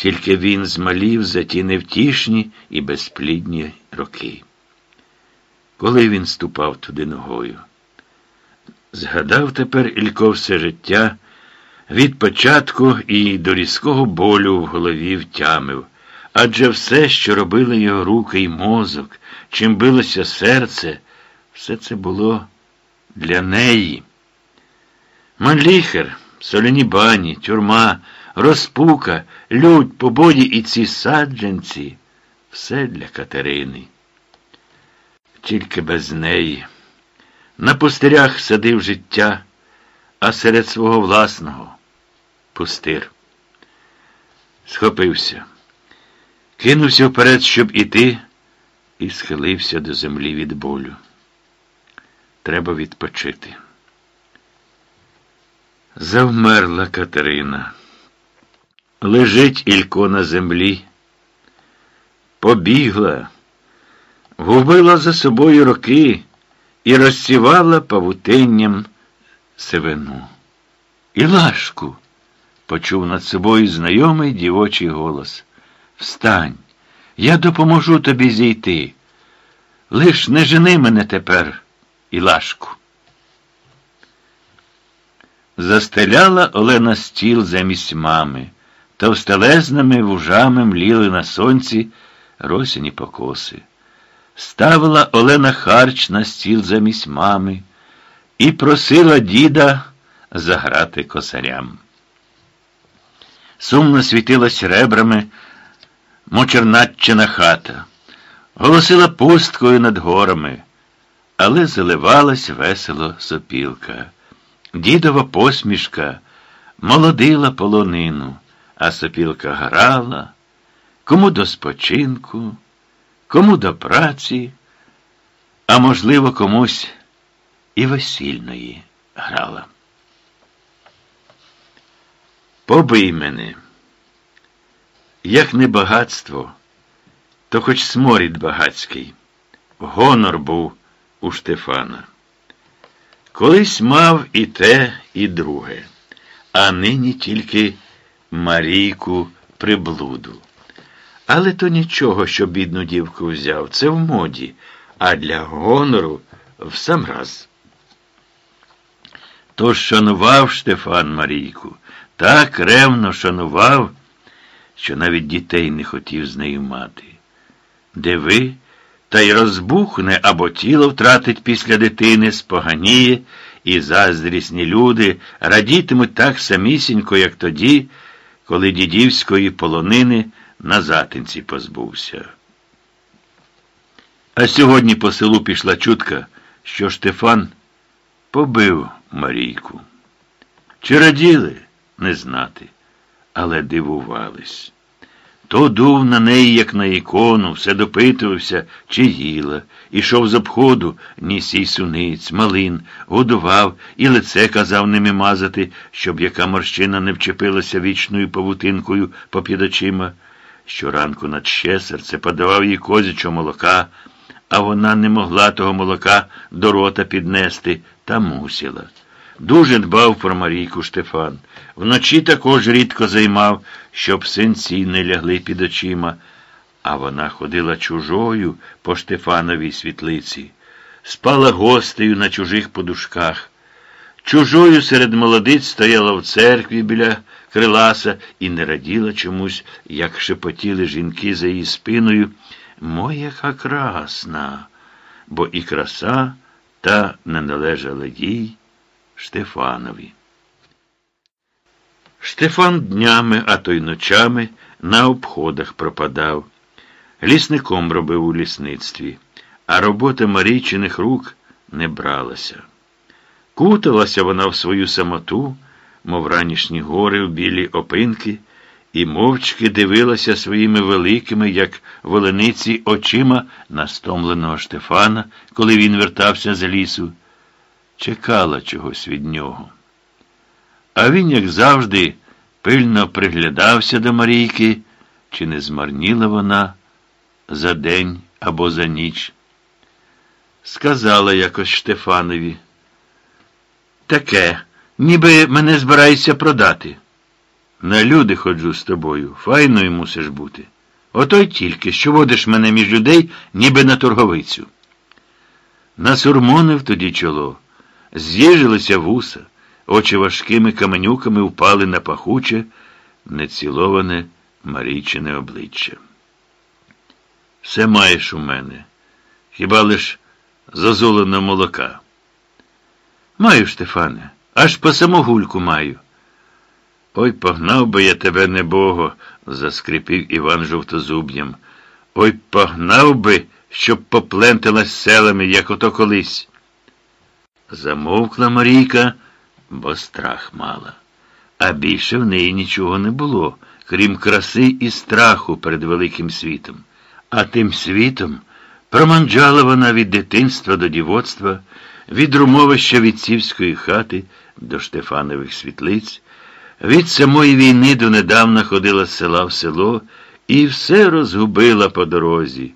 Тільки він змалів за ті невтішні і безплідні роки. Коли він ступав туди ногою, згадав тепер Ілько все життя від початку і до різкого болю в голові втямив, адже все, що робили його руки і мозок, чим билося серце, все це було для неї. Манліхер, соляні бані, тюрма, розпука, лють, побої і ці саджанці все для Катерини. Тільки без неї. На пустирях садив життя, а серед свого власного пустир. Схопився, кинувся вперед, щоб іти, і схилився до землі від болю. Треба відпочити. Завмерла Катерина. Лежить Ілько на землі. Побігла, губила за собою роки і розсівала павутинням сивину. Ілашку, почув над собою знайомий дівочий голос. Встань, я допоможу тобі зійти. Лиш не жени мене тепер, Ілашку. Застеляла Олена стіл замість мами, товстелезними вужами мліли на сонці росіні покоси. Ставила Олена харч на стіл замість мами і просила діда заграти косарям. Сумно світилась ребрами мочернатчина хата, голосила пусткою над горами, але заливалась весело сопілка. Дідова посмішка молодила полонину, а сопілка грала, кому до спочинку, кому до праці, а можливо, комусь і весільної грала. Побий мене, як не багатство, то хоч сморід багацький, гонор був у Штефана. Колись мав і те, і друге, а нині тільки Марійку приблуду. Але то нічого, що бідну дівку взяв, це в моді, а для гонору в сам раз. То шанував Штефан Марійку, так ревно шанував, що навіть дітей не хотів з нею мати. Диви, та й розбухне або тіло втратить після дитини, споганіє, і заздрісні люди радітимуть так самісінько, як тоді, коли дідівської полонини на затинці позбувся. А сьогодні по селу пішла чутка, що Штефан побив Марійку. Чи раділи, не знати, але дивувались. То дув на неї, як на ікону, все допитувався, чи їла, ішов з обходу, ніс їй суниць, малин, годував і лице казав ними мазати, щоб яка морщина не вчепилася вічною павутинкою попід очима. Щоранку над ще серце подавав їй козячого молока, а вона не могла того молока до рота піднести та мусила. Дуже дбав про Марійку Штефан. Вночі також рідко займав, щоб синці не лягли під очима, а вона ходила чужою по Штефановій світлиці, спала гостею на чужих подушках. Чужою серед молодиць стояла в церкві біля криласа і не раділа чомусь, як шепотіли жінки за її спиною. Моя красна, бо і краса та не належала їй. Штефанові. Штефан днями, а то й ночами на обходах пропадав. Лісником робив у лісництві, а робота Марійчиних рук не бралася. Куталася вона в свою самоту, мов ранішні гори в білі опинки, і мовчки дивилася своїми великими, як волениці, очима на стомленого Штефана, коли він вертався з лісу чекала чогось від нього. А він, як завжди, пильно приглядався до Марійки, чи не змарніла вона за день або за ніч. Сказала якось Штефанові. Таке, ніби мене збирається продати. На люди ходжу з тобою, файною мусиш бути. Ото й тільки, що водиш мене між людей, ніби на торговицю. Насурмонив тоді чоло, з'їжилися вуса, очі важкими каменюками впали на пахуче, неціловане Марійчине обличчя. Все маєш у мене, хіба лиш зазолено молока. Маю, Штефане, аж по самогульку маю. Ой, погнав би я тебе, небого, заскрипів Іван жовтозуб'ям. Ой, погнав би, щоб попленталась селами, як ото колись. Замовкла Марійка, бо страх мала. А більше в неї нічого не було, крім краси і страху перед великим світом. А тим світом проманджала вона від дитинства до дівоцтва, від румовища вітцівської хати до Штефанових світлиць, від самої війни донедавна ходила з села в село і все розгубила по дорозі.